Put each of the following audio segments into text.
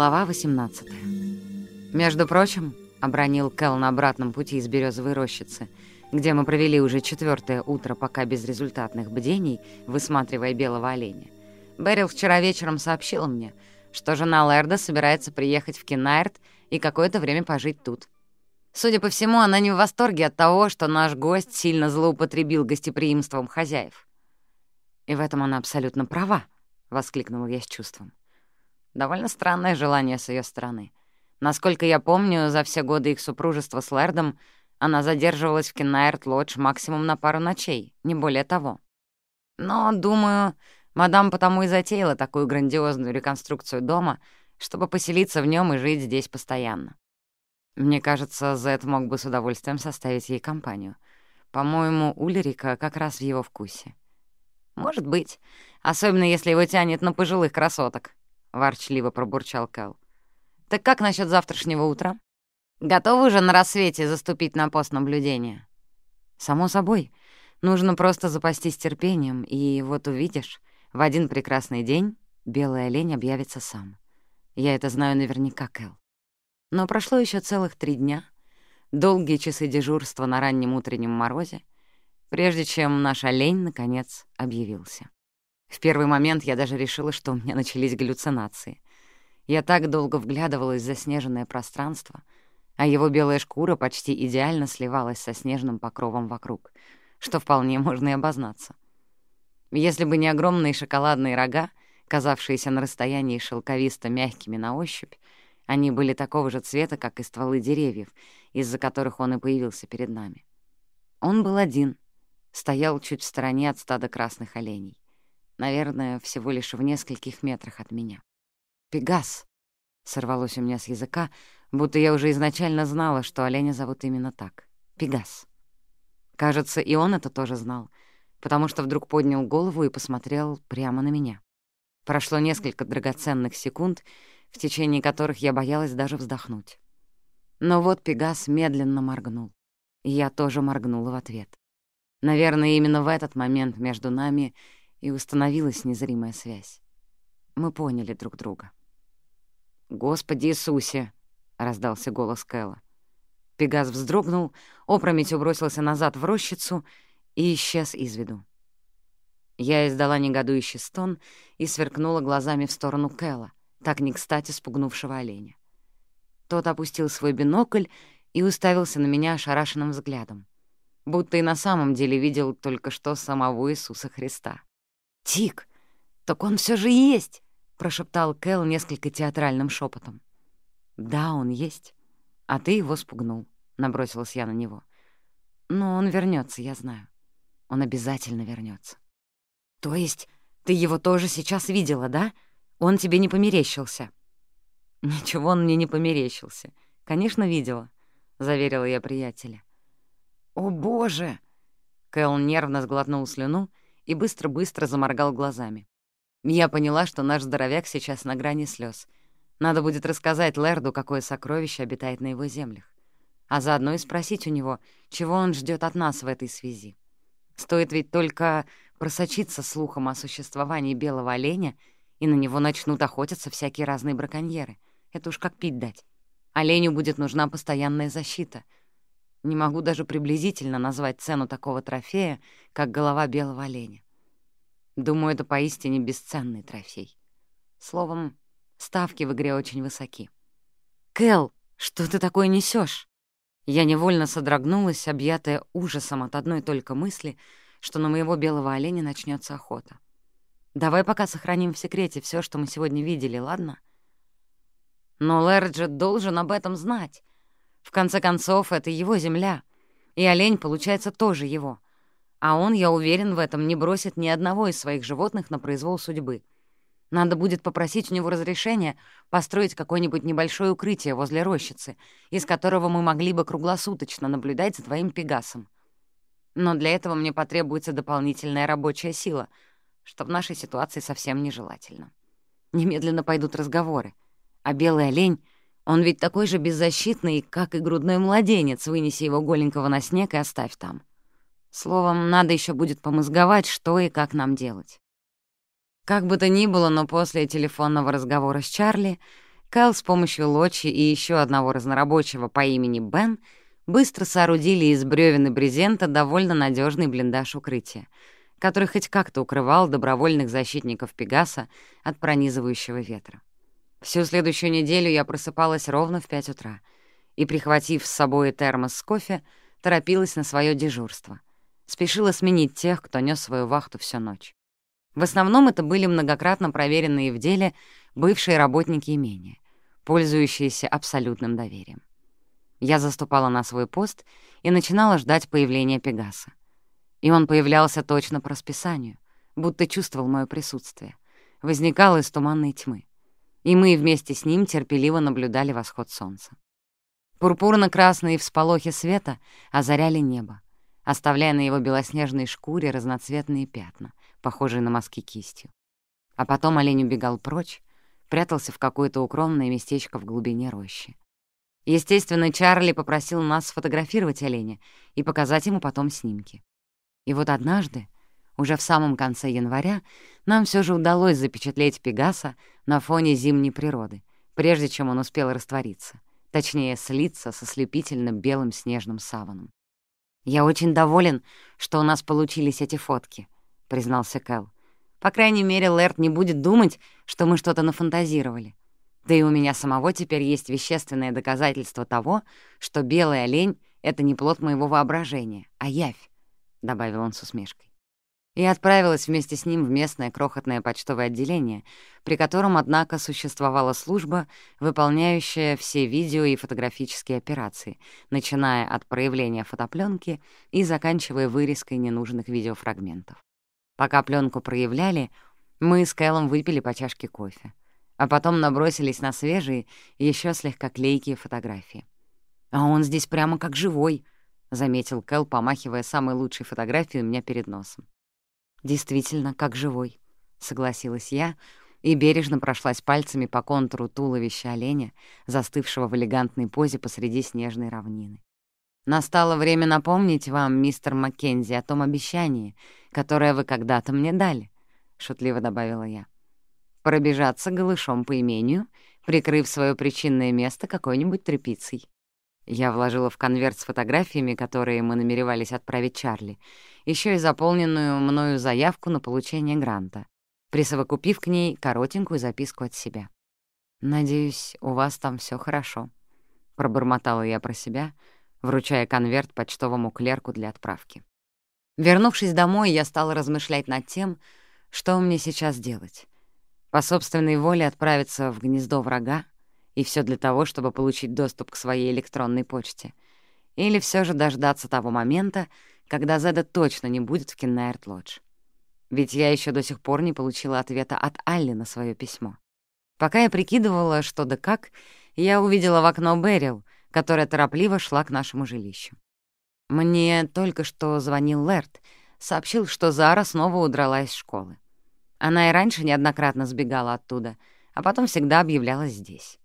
Глава 18 «Между прочим», — обронил Кэл на обратном пути из березовой рощицы, где мы провели уже четвертое утро пока без результатных бдений, высматривая белого оленя. Берил вчера вечером сообщил мне, что жена Лерда собирается приехать в Кинайрт и какое-то время пожить тут. Судя по всему, она не в восторге от того, что наш гость сильно злоупотребил гостеприимством хозяев. «И в этом она абсолютно права», — воскликнула я с чувством. Довольно странное желание с ее стороны. Насколько я помню, за все годы их супружества с Лэрдом она задерживалась в Кеннайрт-Лодж максимум на пару ночей, не более того. Но, думаю, мадам потому и затеяла такую грандиозную реконструкцию дома, чтобы поселиться в нем и жить здесь постоянно. Мне кажется, Зет мог бы с удовольствием составить ей компанию. По-моему, Ульрика как раз в его вкусе. Может быть, особенно если его тянет на пожилых красоток, — ворчливо пробурчал Кэл. «Так как насчет завтрашнего утра? Готовы уже на рассвете заступить на пост наблюдения?» «Само собой. Нужно просто запастись терпением, и вот увидишь, в один прекрасный день белый олень объявится сам. Я это знаю наверняка, Кэл. Но прошло еще целых три дня, долгие часы дежурства на раннем утреннем морозе, прежде чем наш олень, наконец, объявился. В первый момент я даже решила, что у меня начались галлюцинации. Я так долго вглядывалась в заснеженное пространство, а его белая шкура почти идеально сливалась со снежным покровом вокруг, что вполне можно и обознаться. Если бы не огромные шоколадные рога, казавшиеся на расстоянии шелковисто мягкими на ощупь, они были такого же цвета, как и стволы деревьев, из-за которых он и появился перед нами. Он был один, стоял чуть в стороне от стада красных оленей. Наверное, всего лишь в нескольких метрах от меня. «Пегас!» — сорвалось у меня с языка, будто я уже изначально знала, что оленя зовут именно так. «Пегас». Кажется, и он это тоже знал, потому что вдруг поднял голову и посмотрел прямо на меня. Прошло несколько драгоценных секунд, в течение которых я боялась даже вздохнуть. Но вот Пегас медленно моргнул, и я тоже моргнула в ответ. Наверное, именно в этот момент между нами и установилась незримая связь. Мы поняли друг друга. «Господи Иисусе!» — раздался голос Кэлла. Пегас вздрогнул, опрометью бросился назад в рощицу и исчез из виду. Я издала негодующий стон и сверкнула глазами в сторону Кэлла, так не кстати спугнувшего оленя. Тот опустил свой бинокль и уставился на меня ошарашенным взглядом, будто и на самом деле видел только что самого Иисуса Христа. «Тик, так он все же есть!» — прошептал Кэл несколько театральным шепотом. «Да, он есть. А ты его спугнул», — набросилась я на него. «Но он вернется, я знаю. Он обязательно вернется. «То есть ты его тоже сейчас видела, да? Он тебе не померещился?» «Ничего он мне не померещился. Конечно, видела», — заверила я приятеля. «О, боже!» Кэл нервно сглотнул слюну и быстро-быстро заморгал глазами. Я поняла, что наш здоровяк сейчас на грани слез. Надо будет рассказать Лерду, какое сокровище обитает на его землях. А заодно и спросить у него, чего он ждет от нас в этой связи. Стоит ведь только просочиться слухом о существовании белого оленя, и на него начнут охотиться всякие разные браконьеры. Это уж как пить дать. Оленю будет нужна постоянная защита — не могу даже приблизительно назвать цену такого трофея, как голова белого оленя. Думаю, это поистине бесценный трофей. Словом, ставки в игре очень высоки. «Кэл, что ты такое несешь? Я невольно содрогнулась, объятая ужасом от одной только мысли, что на моего белого оленя начнется охота. «Давай пока сохраним в секрете все, что мы сегодня видели, ладно?» «Но Лерджет должен об этом знать. В конце концов, это его земля, и олень, получается, тоже его. А он, я уверен в этом, не бросит ни одного из своих животных на произвол судьбы. Надо будет попросить у него разрешения построить какое-нибудь небольшое укрытие возле рощицы, из которого мы могли бы круглосуточно наблюдать за твоим пегасом. Но для этого мне потребуется дополнительная рабочая сила, что в нашей ситуации совсем нежелательно. Немедленно пойдут разговоры. А белый олень он ведь такой же беззащитный, как и грудной младенец, вынеси его голенького на снег и оставь там. Словом, надо еще будет помозговать, что и как нам делать. Как бы то ни было, но после телефонного разговора с Чарли Кайл с помощью Лочи и еще одного разнорабочего по имени Бен быстро соорудили из бревен и брезента довольно надежный блиндаж укрытия, который хоть как-то укрывал добровольных защитников Пегаса от пронизывающего ветра. Всю следующую неделю я просыпалась ровно в пять утра и, прихватив с собой термос с кофе, торопилась на свое дежурство. Спешила сменить тех, кто нес свою вахту всю ночь. В основном это были многократно проверенные в деле бывшие работники имения, пользующиеся абсолютным доверием. Я заступала на свой пост и начинала ждать появления Пегаса. И он появлялся точно по расписанию, будто чувствовал мое присутствие. Возникал из туманной тьмы. И мы вместе с ним терпеливо наблюдали восход солнца. Пурпурно-красные всполохи света озаряли небо, оставляя на его белоснежной шкуре разноцветные пятна, похожие на мазки кистью. А потом олень убегал прочь, прятался в какое-то укромное местечко в глубине рощи. Естественно, Чарли попросил нас сфотографировать оленя и показать ему потом снимки. И вот однажды, уже в самом конце января, нам все же удалось запечатлеть Пегаса на фоне зимней природы, прежде чем он успел раствориться — точнее, слиться со слепительным белым снежным саваном. «Я очень доволен, что у нас получились эти фотки», — признался Кэл. «По крайней мере, Лэрт не будет думать, что мы что-то нафантазировали. Да и у меня самого теперь есть вещественное доказательство того, что белый олень — это не плод моего воображения, а явь», — добавил он с усмешкой и отправилась вместе с ним в местное крохотное почтовое отделение, при котором, однако, существовала служба, выполняющая все видео и фотографические операции, начиная от проявления фотопленки и заканчивая вырезкой ненужных видеофрагментов. Пока пленку проявляли, мы с Кэллом выпили по чашке кофе, а потом набросились на свежие, еще слегка клейкие фотографии. «А он здесь прямо как живой», — заметил Кэл, помахивая самой лучшей фотографией у меня перед носом. «Действительно, как живой», — согласилась я и бережно прошлась пальцами по контуру туловища оленя, застывшего в элегантной позе посреди снежной равнины. «Настало время напомнить вам, мистер Маккензи, о том обещании, которое вы когда-то мне дали», — шутливо добавила я. «Пробежаться голышом по имению, прикрыв свое причинное место какой-нибудь тряпицей». Я вложила в конверт с фотографиями, которые мы намеревались отправить Чарли, еще и заполненную мною заявку на получение гранта, присовокупив к ней коротенькую записку от себя. «Надеюсь, у вас там все хорошо», — пробормотала я про себя, вручая конверт почтовому клерку для отправки. Вернувшись домой, я стала размышлять над тем, что мне сейчас делать. По собственной воле отправиться в гнездо врага, и все для того, чтобы получить доступ к своей электронной почте. Или все же дождаться того момента, когда Зеда точно не будет в Киннаерт-Лодж. Ведь я еще до сих пор не получила ответа от Алли на свое письмо. Пока я прикидывала, что да как, я увидела в окно Берил, которая торопливо шла к нашему жилищу. Мне только что звонил Лерт, сообщил, что Зара снова удрала из школы. Она и раньше неоднократно сбегала оттуда, а потом всегда объявлялась здесь.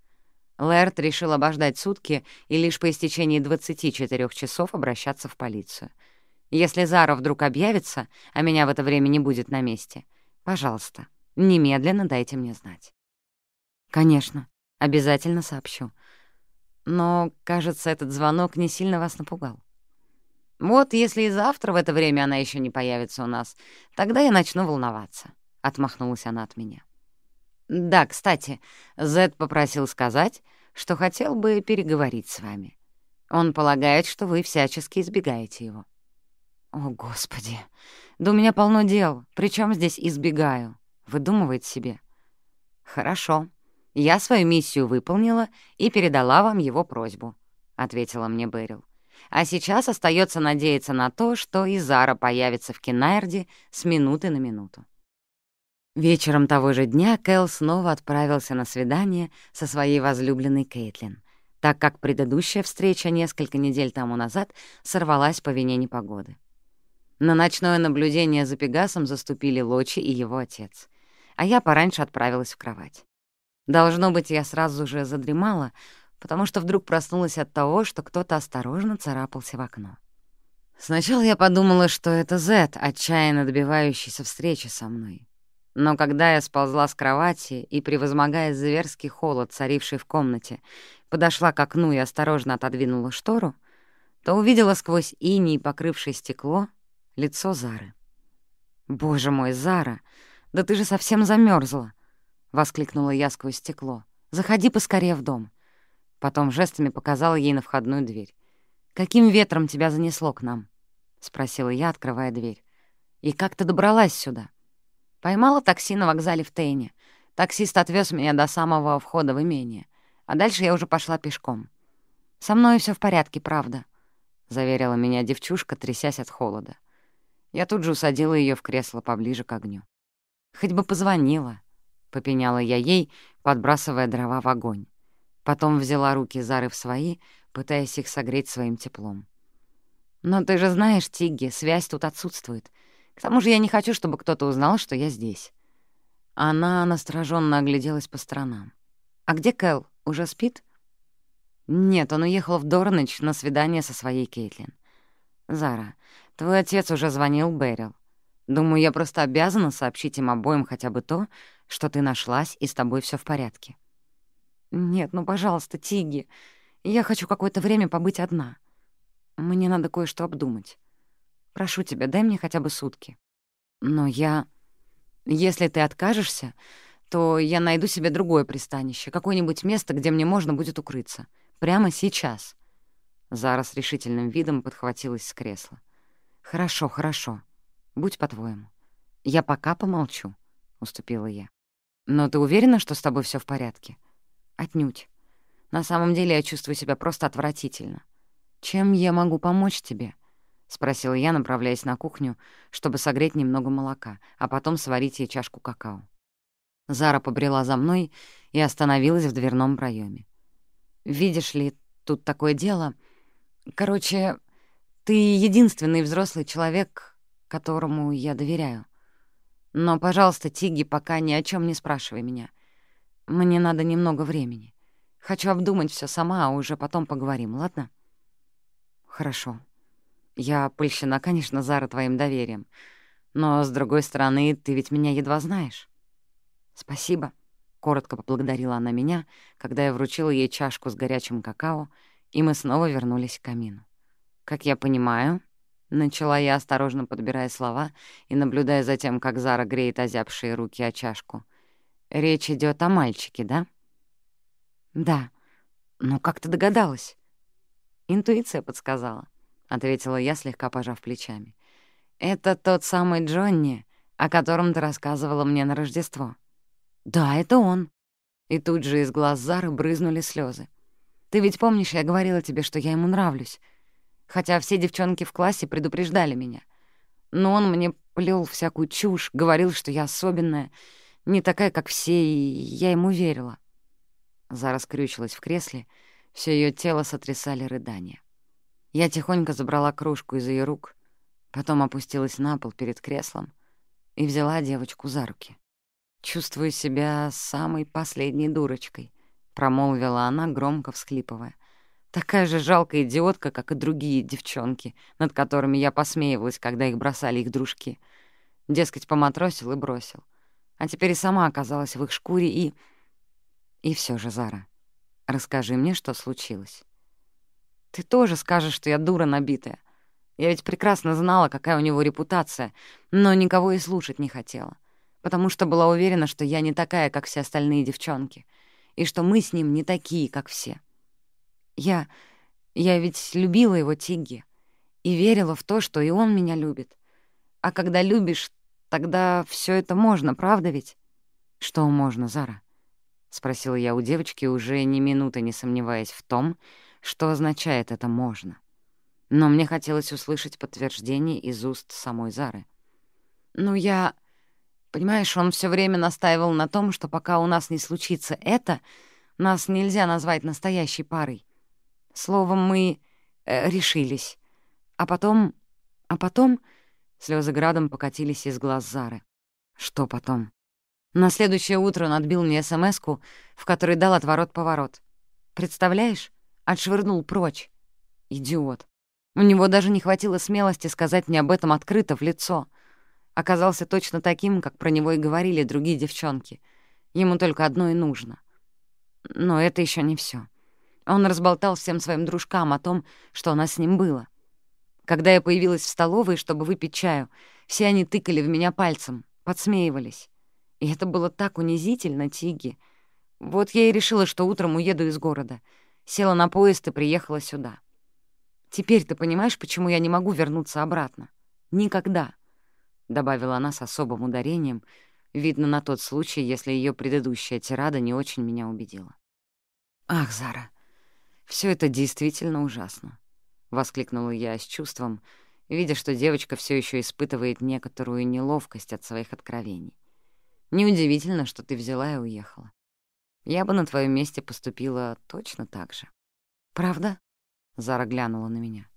Лэрд решил обождать сутки и лишь по истечении 24 часов обращаться в полицию. Если Зара вдруг объявится, а меня в это время не будет на месте, пожалуйста, немедленно дайте мне знать. Конечно, обязательно сообщу. Но, кажется, этот звонок не сильно вас напугал. Вот если и завтра в это время она еще не появится у нас, тогда я начну волноваться, — отмахнулась она от меня. Да, кстати, Зед попросил сказать, что хотел бы переговорить с вами. Он полагает, что вы всячески избегаете его. О, Господи! Да у меня полно дел. Причем здесь избегаю? Выдумывает себе. Хорошо. Я свою миссию выполнила и передала вам его просьбу, — ответила мне Берил. А сейчас остается надеяться на то, что и Зара появится в Кенайрде с минуты на минуту. Вечером того же дня Кэл снова отправился на свидание со своей возлюбленной Кейтлин, так как предыдущая встреча несколько недель тому назад сорвалась по вине непогоды. На ночное наблюдение за Пегасом заступили Лочи и его отец, а я пораньше отправилась в кровать. Должно быть, я сразу же задремала, потому что вдруг проснулась от того, что кто-то осторожно царапался в окно. Сначала я подумала, что это Зет, отчаянно добивающийся встречи со мной. Но когда я сползла с кровати и, превозмогая зверский холод, царивший в комнате, подошла к окну и осторожно отодвинула штору, то увидела сквозь иней, покрывшее стекло, лицо Зары. «Боже мой, Зара, да ты же совсем замерзла! воскликнула я сквозь стекло. «Заходи поскорее в дом». Потом жестами показала ей на входную дверь. «Каким ветром тебя занесло к нам?» — спросила я, открывая дверь. «И как ты добралась сюда?» Поймала такси на вокзале в Тейне. Таксист отвез меня до самого входа в имение. А дальше я уже пошла пешком. «Со мной все в порядке, правда», — заверила меня девчушка, трясясь от холода. Я тут же усадила ее в кресло поближе к огню. «Хоть бы позвонила», — попеняла я ей, подбрасывая дрова в огонь. Потом взяла руки Зары в свои, пытаясь их согреть своим теплом. «Но ты же знаешь, Тигги, связь тут отсутствует. К тому же я не хочу, чтобы кто-то узнал, что я здесь». Она настороженно огляделась по сторонам. «А где Кэл? Уже спит?» «Нет, он уехал в Дорнич на свидание со своей Кейтлин». «Зара, твой отец уже звонил Берил. Думаю, я просто обязана сообщить им обоим хотя бы то, что ты нашлась и с тобой все в порядке». «Нет, ну, пожалуйста, Тиги, я хочу какое-то время побыть одна. Мне надо кое-что обдумать». Прошу тебя, дай мне хотя бы сутки. Но я... Если ты откажешься, то я найду себе другое пристанище, какое-нибудь место, где мне можно будет укрыться. Прямо сейчас. Зара с решительным видом подхватилась с кресла. «Хорошо, хорошо. Будь по-твоему. Я пока помолчу», — уступила я. «Но ты уверена, что с тобой все в порядке?» «Отнюдь. На самом деле я чувствую себя просто отвратительно. Чем я могу помочь тебе?» — спросила я, направляясь на кухню, чтобы согреть немного молока, а потом сварить ей чашку какао. Зара побрела за мной и остановилась в дверном проеме. «Видишь ли, тут такое дело. Короче, ты единственный взрослый человек, которому я доверяю. Но, пожалуйста, Тиги, пока ни о чем не спрашивай меня. Мне надо немного времени. Хочу обдумать все сама, а уже потом поговорим, ладно?» «Хорошо», я польщена, конечно, Зара, твоим доверием. Но, с другой стороны, ты ведь меня едва знаешь. Спасибо. Коротко поблагодарила она меня, когда я вручила ей чашку с горячим какао, и мы снова вернулись к камину. Как я понимаю, начала я, осторожно подбирая слова и наблюдая за тем, как Зара греет озябшие руки о чашку. Речь идет о мальчике, да? Да. Ну, как ты догадалась? Интуиция подсказала. — ответила я, слегка пожав плечами. «Это тот самый Джонни, о котором ты рассказывала мне на Рождество». «Да, это он». И тут же из глаз Зары брызнули слезы. «Ты ведь помнишь, я говорила тебе, что я ему нравлюсь? Хотя все девчонки в классе предупреждали меня. Но он мне плел всякую чушь, говорил, что я особенная, не такая, как все, и я ему верила». Зара скрючилась в кресле, все ее тело сотрясали рыдания. Я тихонько забрала кружку из ее рук, потом опустилась на пол перед креслом и взяла девочку за руки. «Чувствую себя самой последней дурочкой», — промолвила она, громко всхлипывая. «Такая же жалкая идиотка, как и другие девчонки, над которыми я посмеивалась, когда их бросали их дружки. Дескать, поматросил и бросил. А теперь и сама оказалась в их шкуре и... И все же, Зара, расскажи мне, что случилось». Ты тоже скажешь, что я дура набитая. Я ведь прекрасно знала, какая у него репутация, но никого и слушать не хотела, потому что была уверена, что я не такая, как все остальные девчонки, и что мы с ним не такие, как все. Я... я ведь любила его Тигги и верила в то, что и он меня любит. А когда любишь, тогда все это можно, правда ведь? Что можно, Зара? — спросила я у девочки, уже ни минуты не сомневаясь в том, что означает это «можно». Но мне хотелось услышать подтверждение из уст самой Зары. «Ну, я... Понимаешь, он все время настаивал на том, что пока у нас не случится это, нас нельзя назвать настоящей парой. Словом, мы э, решились. А потом... А потом...» Слезы градом покатились из глаз Зары. «Что потом?» На следующее утро он отбил мне смс в которой дал отворот-поворот. «Представляешь? Отшвырнул прочь. Идиот. У него даже не хватило смелости сказать мне об этом открыто в лицо. оказался точно таким, как про него и говорили другие девчонки. Ему только одно и нужно. Но это еще не все. Он разболтал всем своим дружкам о том, что у нас с ним было. Когда я появилась в столовой, чтобы выпить чаю, все они тыкали в меня пальцем, подсмеивались. И это было так унизительно, Тиги. Вот я и решила, что утром уеду из города. Села на поезд и приехала сюда. Теперь ты понимаешь, почему я не могу вернуться обратно? Никогда, — добавила она с особым ударением, видно на тот случай, если ее предыдущая тирада не очень меня убедила. «Ах, Зара, все это действительно ужасно», — воскликнула я с чувством, видя, что девочка все еще испытывает некоторую неловкость от своих откровений. «Неудивительно, что ты взяла и уехала. Я бы на твоем месте поступила точно так же». «Правда?» — Зара глянула на меня.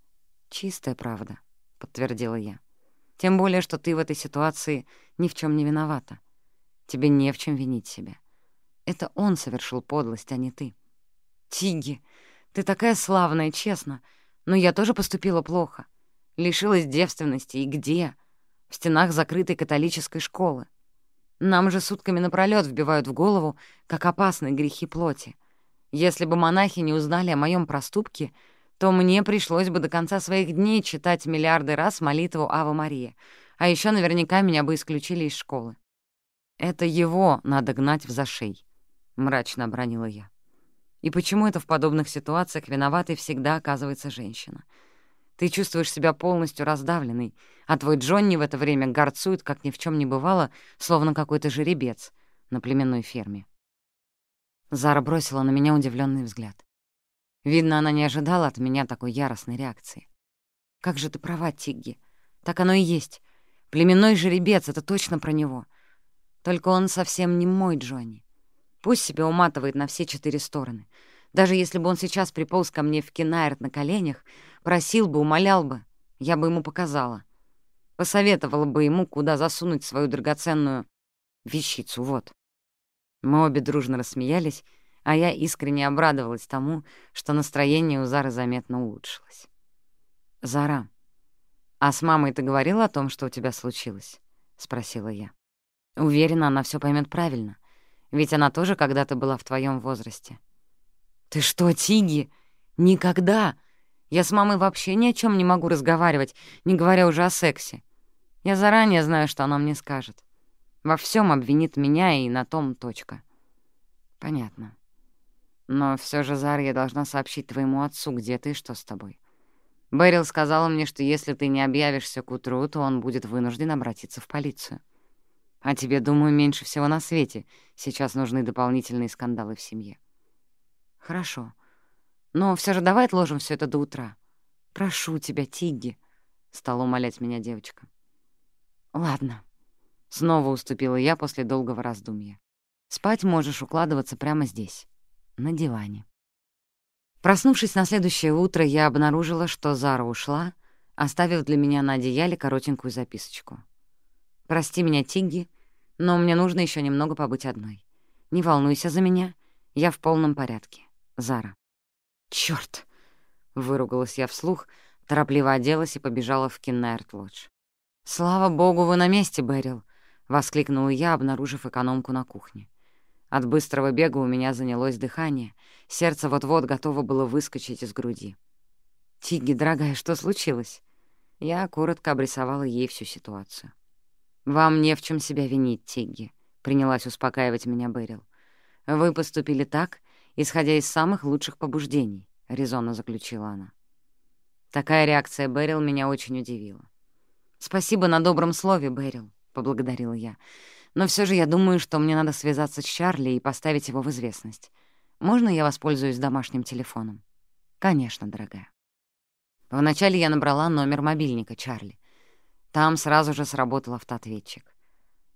«Чистая правда», — подтвердила я. «Тем более, что ты в этой ситуации ни в чем не виновата. Тебе не в чем винить себя. Это он совершил подлость, а не ты. Тиги, ты такая славная, честно, но я тоже поступила плохо. Лишилась девственности. И где? В стенах закрытой католической школы. Нам же сутками напролёт вбивают в голову, как опасны грехи плоти. Если бы монахи не узнали о моем проступке, то мне пришлось бы до конца своих дней читать миллиарды раз молитву Ава Мария, а еще наверняка меня бы исключили из школы. «Это его надо гнать в зашей», — мрачно обронила я. И почему это в подобных ситуациях виноватой всегда оказывается женщина? Ты чувствуешь себя полностью раздавленной, а твой Джонни в это время горцует, как ни в чем не бывало, словно какой-то жеребец на племенной ферме. Зара бросила на меня удивленный взгляд. Видно, она не ожидала от меня такой яростной реакции. «Как же ты права, Тигги. Так оно и есть. Племенной жеребец — это точно про него. Только он совсем не мой Джонни. Пусть себе уматывает на все четыре стороны. Даже если бы он сейчас приполз ко мне в Кенайрт на коленях, просил бы, умолял бы, я бы ему показала. Посоветовала бы ему, куда засунуть свою драгоценную вещицу, вот. Мы обе дружно рассмеялись, а я искренне обрадовалась тому, что настроение у Зары заметно улучшилось. «Зара, а с мамой ты говорила о том, что у тебя случилось?» — спросила я. Уверена, она все поймет правильно — ведь она тоже когда-то была в твоем возрасте. «Ты что, Тиги? Никогда! Я с мамой вообще ни о чем не могу разговаривать, не говоря уже о сексе. Я заранее знаю, что она мне скажет. Во всем обвинит меня, и на том точка». «Понятно. Но все же, Зар, я должна сообщить твоему отцу, где ты и что с тобой. Бэрил сказала мне, что если ты не объявишься к утру, то он будет вынужден обратиться в полицию. А тебе, думаю, меньше всего на свете сейчас нужны дополнительные скандалы в семье. Хорошо. Но все же давай отложим все это до утра. Прошу тебя, Тигги, — стала умолять меня девочка. Ладно. Снова уступила я после долгого раздумья. Спать можешь укладываться прямо здесь, на диване. Проснувшись на следующее утро, я обнаружила, что Зара ушла, оставив для меня на одеяле коротенькую записочку. Прости меня, Тигги, но мне нужно еще немного побыть одной. Не волнуйся за меня, я в полном порядке. Зара. Черт! выругалась я вслух, торопливо оделась и побежала в Киннерт-лодж. «Слава богу, вы на месте, Берил!» — воскликнула я, обнаружив экономку на кухне. От быстрого бега у меня занялось дыхание, сердце вот-вот готово было выскочить из груди. «Тигги, дорогая, что случилось?» Я коротко обрисовала ей всю ситуацию. «Вам не в чем себя винить, Тигги», — принялась успокаивать меня Берил. «Вы поступили так, исходя из самых лучших побуждений», — резонно заключила она. Такая реакция Берил меня очень удивила. «Спасибо на добром слове, Берил», — поблагодарила я. «Но все же я думаю, что мне надо связаться с Чарли и поставить его в известность. Можно я воспользуюсь домашним телефоном?» «Конечно, дорогая». Вначале я набрала номер мобильника Чарли. Там сразу же сработал автоответчик.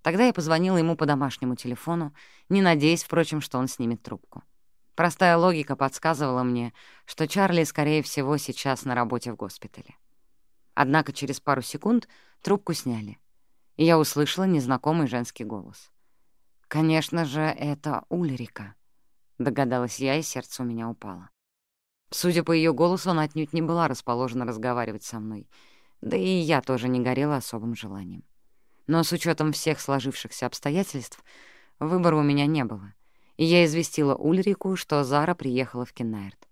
Тогда я позвонила ему по домашнему телефону, не надеясь, впрочем, что он снимет трубку. Простая логика подсказывала мне, что Чарли, скорее всего, сейчас на работе в госпитале. Однако через пару секунд трубку сняли, и я услышала незнакомый женский голос. «Конечно же, это Ульрика», — догадалась я, и сердце у меня упало. Судя по ее голосу, она отнюдь не была расположена разговаривать со мной — да и я тоже не горела особым желанием. но с учетом всех сложившихся обстоятельств выбора у меня не было, и я известила Ульрику, что Зара приехала в Кеннаерт.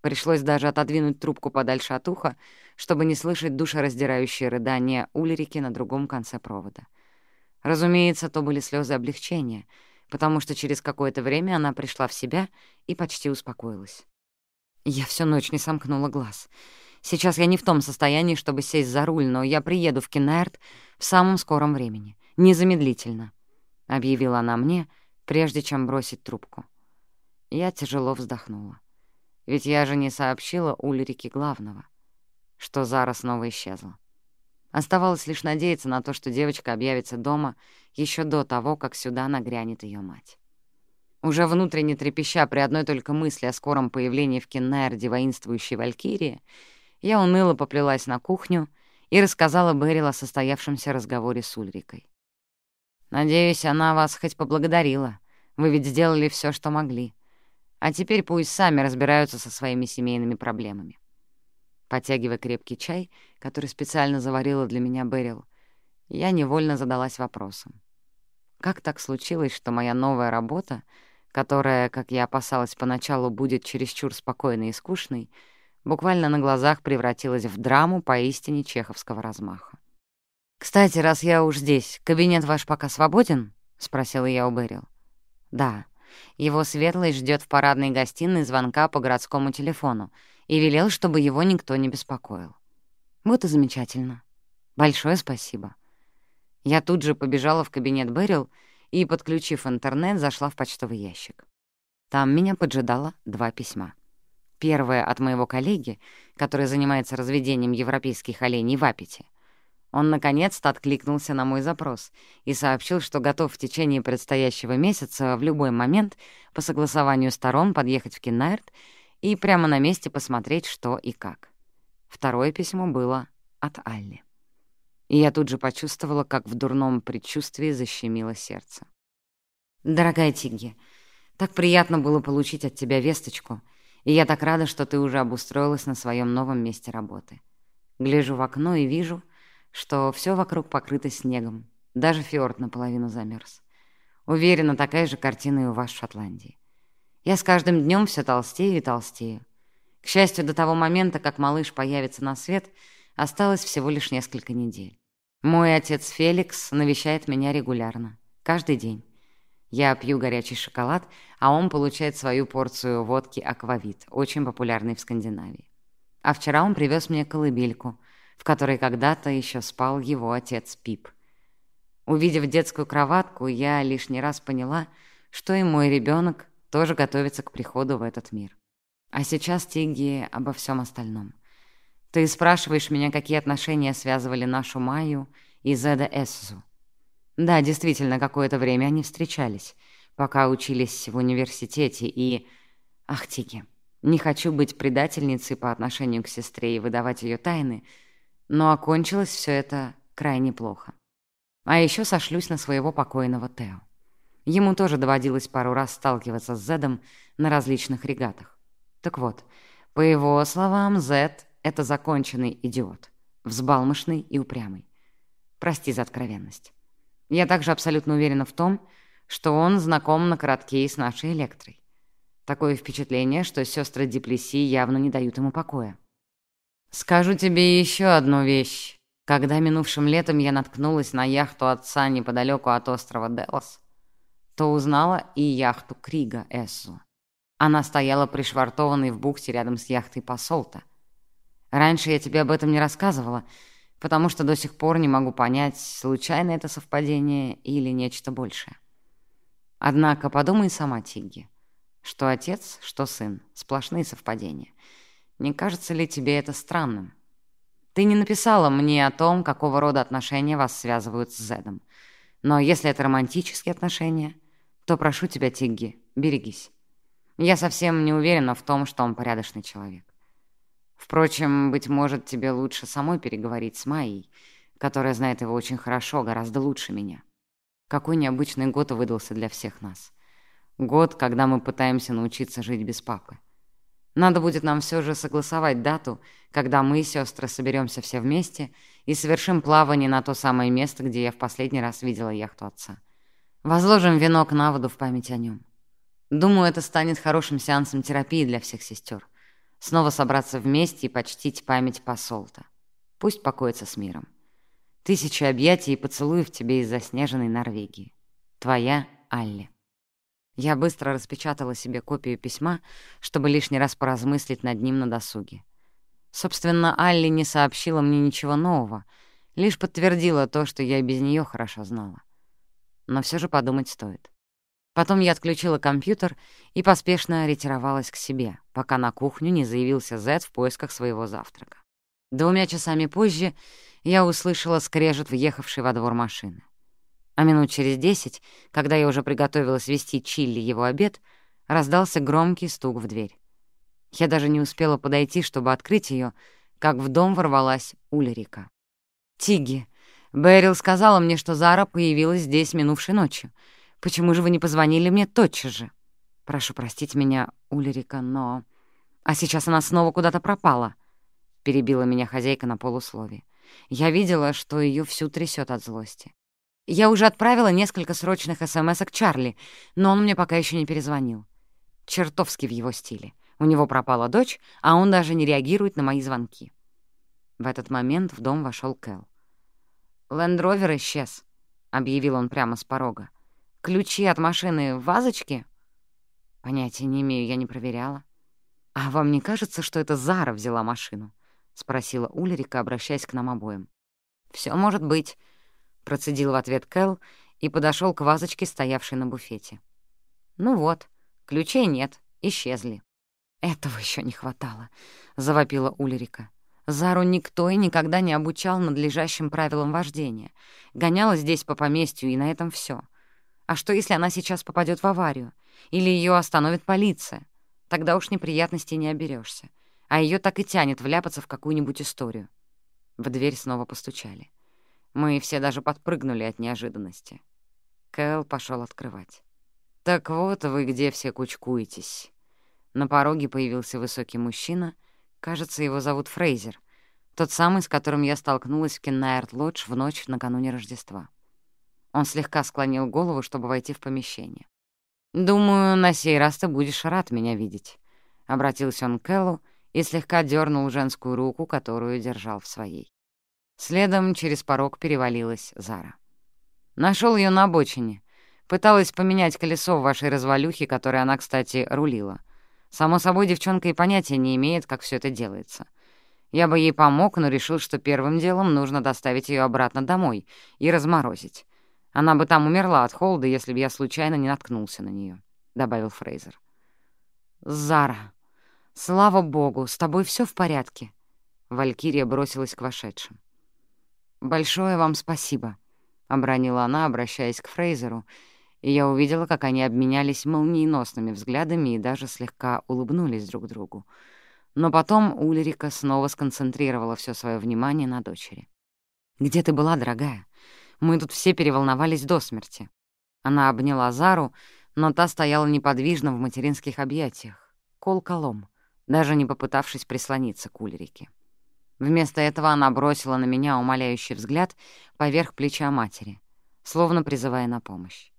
Пришлось даже отодвинуть трубку подальше от уха, чтобы не слышать душераздирающие рыдания Ульрики на другом конце провода. Разумеется, то были слезы облегчения, потому что через какое-то время она пришла в себя и почти успокоилась. Я всю ночь не сомкнула глаз. Сейчас я не в том состоянии, чтобы сесть за руль, но я приеду в Кеннаерт в самом скором времени, незамедлительно, — объявила она мне, прежде чем бросить трубку. Я тяжело вздохнула. Ведь я же не сообщила Ульрике главного, что Зара снова исчезла. Оставалось лишь надеяться на то, что девочка объявится дома еще до того, как сюда нагрянет ее мать. Уже внутренне трепеща при одной только мысли о скором появлении в Кеннерде воинствующей Валькирии, я уныло поплелась на кухню и рассказала Берил о состоявшемся разговоре с Ульрикой. «Надеюсь, она вас хоть поблагодарила. Вы ведь сделали все, что могли. А теперь пусть сами разбираются со своими семейными проблемами. Потягивая крепкий чай, который специально заварила для меня Берил, я невольно задалась вопросом. Как так случилось, что моя новая работа, которая, как я опасалась поначалу, будет чересчур спокойной и скучной, буквально на глазах превратилась в драму поистине чеховского размаха? «Кстати, раз я уж здесь, кабинет ваш пока свободен?» — спросила я у Берил. «Да», его светлость ждет в парадной гостиной звонка по городскому телефону и велел, чтобы его никто не беспокоил. Вот и замечательно. Большое спасибо. Я тут же побежала в кабинет Берил и, подключив интернет, зашла в почтовый ящик. Там меня поджидало два письма. Первое от моего коллеги, который занимается разведением европейских оленей в Апете — он наконец-то откликнулся на мой запрос и сообщил, что готов в течение предстоящего месяца в любой момент по согласованию сторон подъехать в Кеннайрт и прямо на месте посмотреть, что и как. Второе письмо было от Алли. И я тут же почувствовала, как в дурном предчувствии защемило сердце. «Дорогая Тигги, так приятно было получить от тебя весточку, и я так рада, что ты уже обустроилась на своем новом месте работы. Гляжу в окно и вижу — что все вокруг покрыто снегом, даже фьорд наполовину замерз. Уверена, такая же картина и у вас в Шотландии. Я с каждым днем все толстею и толстею. К счастью, до того момента, как малыш появится на свет, осталось всего лишь несколько недель. Мой отец Феликс навещает меня регулярно, каждый день. Я пью горячий шоколад, а он получает свою порцию водки «Аквавит», очень популярной в Скандинавии. А вчера он привез мне колыбельку — в которой когда-то еще спал его отец Пип. Увидев детскую кроватку, я лишний раз поняла, что и мой ребенок тоже готовится к приходу в этот мир. А сейчас, Тигги, обо всем остальном. Ты спрашиваешь меня, какие отношения связывали нашу Майю и Зеда Эссу. Да, действительно, какое-то время они встречались, пока учились в университете, и... Ах, Тигги, не хочу быть предательницей по отношению к сестре и выдавать ее тайны, но окончилось все это крайне плохо. А еще сошлюсь на своего покойного Тео. Ему тоже доводилось пару раз сталкиваться с Зедом на различных регатах. Так вот, по его словам, Зед — это законченный идиот, взбалмошный и упрямый. Прости за откровенность. Я также абсолютно уверена в том, что он знаком на коротке с нашей Электрой. Такое впечатление, что сестры Диплеси явно не дают ему покоя. Скажу тебе еще одну вещь. Когда минувшим летом я наткнулась на яхту отца неподалеку от острова Делос, то узнала и яхту Крига Эссу. Она стояла пришвартованной в бухте рядом с яхтой Посолта. Раньше я тебе об этом не рассказывала, потому что до сих пор не могу понять, случайно это совпадение или нечто большее. Однако подумай сама, Тигги, что отец, что сын — сплошные совпадения — не кажется ли тебе это странным? Ты не написала мне о том, какого рода отношения вас связывают с Зедом. Но если это романтические отношения, то прошу тебя, Тигги, берегись. Я совсем не уверена в том, что он порядочный человек. Впрочем, быть может, тебе лучше самой переговорить с Майей, которая знает его очень хорошо, гораздо лучше меня. Какой необычный год выдался для всех нас. Год, когда мы пытаемся научиться жить без папы. Надо будет нам все же согласовать дату, когда мы, сестры, соберемся все вместе и совершим плавание на то самое место, где я в последний раз видела яхту отца. Возложим венок на воду в память о нем. Думаю, это станет хорошим сеансом терапии для всех сестер. Снова собраться вместе и почтить память посолта. Пусть покоится с миром. Тысячи объятий и поцелуев тебе из заснеженной Норвегии. Твоя Алли. Я быстро распечатала себе копию письма, чтобы лишний раз поразмыслить над ним на досуге. Собственно, Алли не сообщила мне ничего нового, лишь подтвердила то, что я и без нее хорошо знала. Но все же подумать стоит. Потом я отключила компьютер и поспешно ретировалась к себе, пока на кухню не заявился Зет в поисках своего завтрака. Двумя часами позже я услышала скрежет въехавшей во двор машины. А минут через десять, когда я уже приготовилась вести Чилли его обед, раздался громкий стук в дверь. Я даже не успела подойти, чтобы открыть ее, как в дом ворвалась Ульрика. «Тиги, Бэрил сказала мне, что Зара появилась здесь минувшей ночью. Почему же вы не позвонили мне тотчас же? Прошу простить меня, Ульрика, но... А сейчас она снова куда-то пропала», — перебила меня хозяйка на полуслове. Я видела, что ее всю трясет от злости. Я уже отправила несколько срочных смс к Чарли, но он мне пока еще не перезвонил. Чертовски в его стиле. У него пропала дочь, а он даже не реагирует на мои звонки. В этот момент в дом вошел Кэл. «Лендровер исчез», — объявил он прямо с порога. «Ключи от машины в вазочке?» «Понятия не имею, я не проверяла». «А вам не кажется, что это Зара взяла машину?» — спросила Ульрика, обращаясь к нам обоим. Все может быть», — процедил в ответ Кэл и подошел к вазочке, стоявшей на буфете. «Ну вот, ключей нет, исчезли». «Этого еще не хватало», — завопила Ульрика. Зару никто и никогда не обучал надлежащим правилам вождения. Гоняла здесь по поместью, и на этом все. А что, если она сейчас попадет в аварию? Или ее остановит полиция? Тогда уж неприятностей не оберешься. А ее так и тянет вляпаться в какую-нибудь историю. В дверь снова постучали. Мы все даже подпрыгнули от неожиданности. Кэл пошел открывать. «Так вот вы где все кучкуетесь». На пороге появился высокий мужчина, кажется, его зовут Фрейзер, тот самый, с которым я столкнулась в Кеннайрт-Лодж в ночь накануне Рождества. Он слегка склонил голову, чтобы войти в помещение. «Думаю, на сей раз ты будешь рад меня видеть», — обратился он к Кэллу и слегка дернул женскую руку, которую держал в своей. Следом через порог перевалилась Зара. Нашел ее на обочине. Пыталась поменять колесо в вашей развалюхе, которой она, кстати, рулила — Само собой, девчонка и понятия не имеет, как все это делается. Я бы ей помог, но решил, что первым делом нужно доставить ее обратно домой и разморозить. Она бы там умерла от холода, если бы я случайно не наткнулся на нее, добавил Фрейзер. «Зара, слава богу, с тобой все в порядке?» Валькирия бросилась к вошедшим. «Большое вам спасибо», — обронила она, обращаясь к Фрейзеру, — и я увидела, как они обменялись молниеносными взглядами и даже слегка улыбнулись друг другу. Но потом Ульрика снова сконцентрировала все свое внимание на дочери. «Где ты была, дорогая? Мы тут все переволновались до смерти». Она обняла Зару, но та стояла неподвижно в материнских объятиях, кол-колом, даже не попытавшись прислониться к Ульрике. Вместо этого она бросила на меня умоляющий взгляд поверх плеча матери, словно призывая на помощь.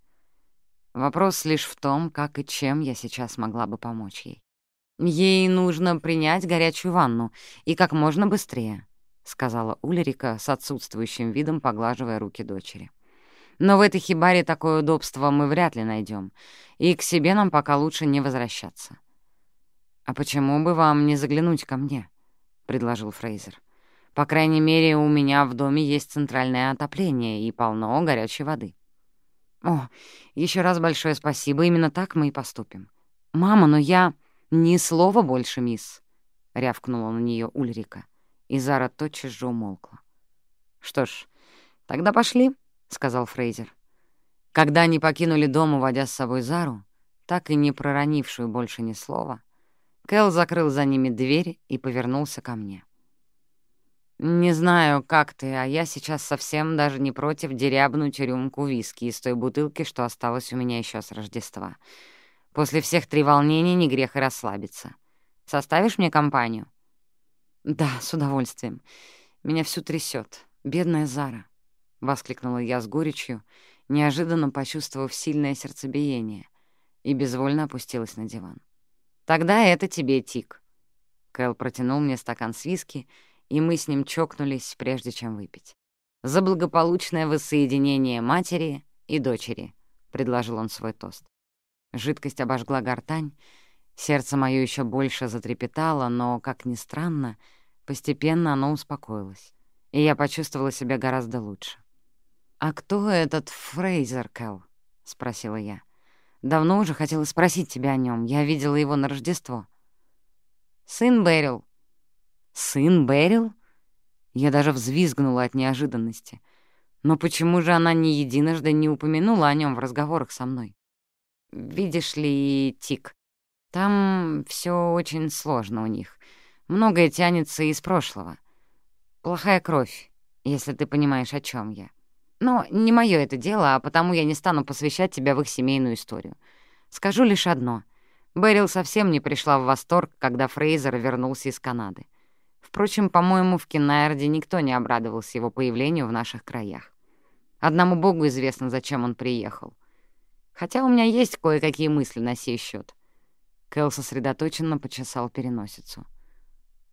Вопрос лишь в том, как и чем я сейчас могла бы помочь ей. «Ей нужно принять горячую ванну, и как можно быстрее», — сказала Ульрика с отсутствующим видом, поглаживая руки дочери. «Но в этой хибаре такое удобство мы вряд ли найдем, и к себе нам пока лучше не возвращаться». «А почему бы вам не заглянуть ко мне?» — предложил Фрейзер. «По крайней мере, у меня в доме есть центральное отопление и полно горячей воды». «О, еще раз большое спасибо, именно так мы и поступим. Мама, но я... Ни слова больше, мисс!» — рявкнула на нее Ульрика, и Зара тотчас же умолкла. «Что ж, тогда пошли», — сказал Фрейзер. Когда они покинули дом, уводя с собой Зару, так и не проронившую больше ни слова, Кэл закрыл за ними дверь и повернулся ко мне. «Не знаю, как ты, а я сейчас совсем даже не против дерябнуть рюмку виски из той бутылки, что осталось у меня еще с Рождества. После всех треволнений не грех и расслабиться. Составишь мне компанию?» «Да, с удовольствием. Меня всю трясет. «Бедная Зара!» — воскликнула я с горечью, неожиданно почувствовав сильное сердцебиение, и безвольно опустилась на диван. «Тогда это тебе, Тик». Кэл протянул мне стакан с виски, и мы с ним чокнулись, прежде чем выпить. «За благополучное воссоединение матери и дочери», — предложил он свой тост. Жидкость обожгла гортань, сердце моё ещё больше затрепетало, но, как ни странно, постепенно оно успокоилось, и я почувствовала себя гораздо лучше. «А кто этот Фрейзер, Кэл?» — спросила я. «Давно уже хотела спросить тебя о нём. Я видела его на Рождество». «Сын Берил». «Сын Берил?» Я даже взвизгнула от неожиданности. Но почему же она ни единожды не упомянула о нём в разговорах со мной? Видишь ли, Тик, там все очень сложно у них. Многое тянется из прошлого. Плохая кровь, если ты понимаешь, о чем я. Но не мое это дело, а потому я не стану посвящать тебя в их семейную историю. Скажу лишь одно. Берил совсем не пришла в восторг, когда Фрейзер вернулся из Канады. Впрочем, по-моему, в Кеннерде никто не обрадовался его появлению в наших краях. Одному богу известно, зачем он приехал. Хотя у меня есть кое-какие мысли на сей счет. Кэл сосредоточенно почесал переносицу.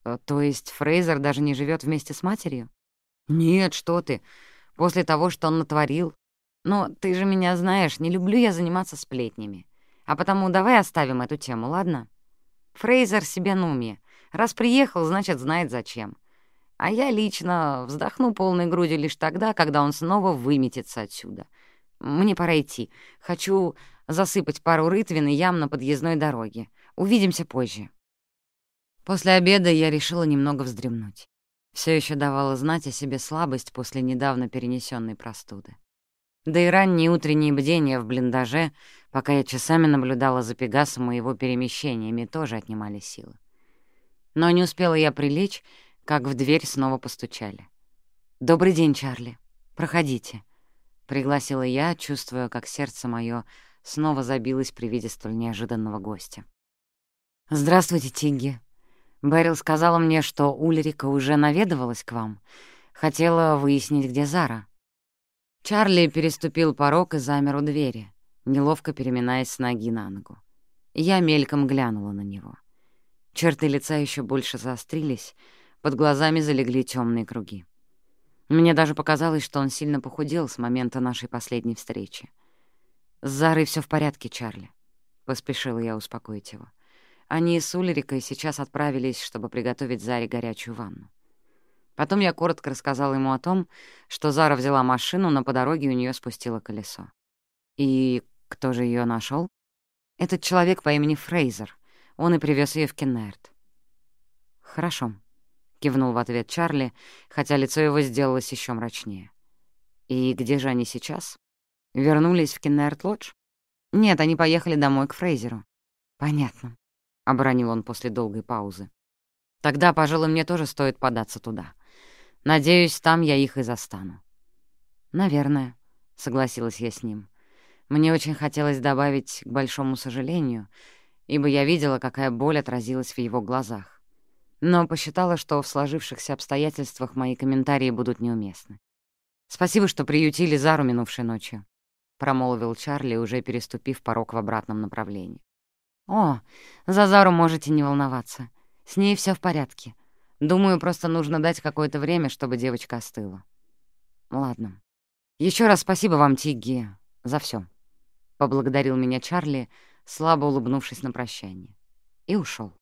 «Э, «То есть Фрейзер даже не живет вместе с матерью?» «Нет, что ты. После того, что он натворил. Но ты же меня знаешь, не люблю я заниматься сплетнями. А потому давай оставим эту тему, ладно? Фрейзер себе на уме. Раз приехал, значит, знает зачем. А я лично вздохну полной грудью лишь тогда, когда он снова выметится отсюда. Мне пора идти. Хочу засыпать пару рытвин и ям на подъездной дороге. Увидимся позже. После обеда я решила немного вздремнуть. Все еще давала знать о себе слабость после недавно перенесенной простуды. Да и ранние утренние бдения в блиндаже, пока я часами наблюдала за Пегасом и его перемещениями, тоже отнимали силы. Но не успела я прилечь, как в дверь снова постучали. «Добрый день, Чарли. Проходите», Пригласила я, чувствуя, как сердце мое снова забилось при виде столь неожиданного гостя. «Здравствуйте, Тигги. Берил сказала мне, что Ульрика уже наведывалась к вам. Хотела выяснить, где Зара». Чарли переступил порог и замер у двери, неловко переминаясь с ноги на ногу. Я мельком глянула на него. Черты лица еще больше заострились, под глазами залегли темные круги. Мне даже показалось, что он сильно похудел с момента нашей последней встречи. «С Зарой все в порядке, Чарли», — поспешила я успокоить его. Они с Ульрикой сейчас отправились, чтобы приготовить Заре горячую ванну. Потом я коротко рассказала ему о том, что Зара взяла машину, но по дороге у нее спустило колесо. И кто же ее нашел? Этот человек по имени Фрейзер. Он и привез ее в Кеннерт. «Хорошо», — кивнул в ответ Чарли, хотя лицо его сделалось еще мрачнее. «И где же они сейчас? Вернулись в Кеннерт-Лодж?» «Нет, они поехали домой к Фрейзеру». «Понятно», — обронил он после долгой паузы. «Тогда, пожалуй, мне тоже стоит податься туда. Надеюсь, там я их и застану». «Наверное», — согласилась я с ним. Мне очень хотелось добавить к большому сожалению, ибо я видела, какая боль отразилась в его глазах но посчитала, что в сложившихся обстоятельствах мои комментарии будут неуместны. «Спасибо, что приютили Зару минувшей ночью», — промолвил Чарли, уже переступив порог в обратном направлении. «О, за Зару можете не волноваться. С ней все в порядке. Думаю, просто нужно дать какое-то время, чтобы девочка остыла». «Ладно. Еще раз спасибо вам, Тигги, за все. поблагодарил меня Чарли, слабо улыбнувшись на прощание. И ушел.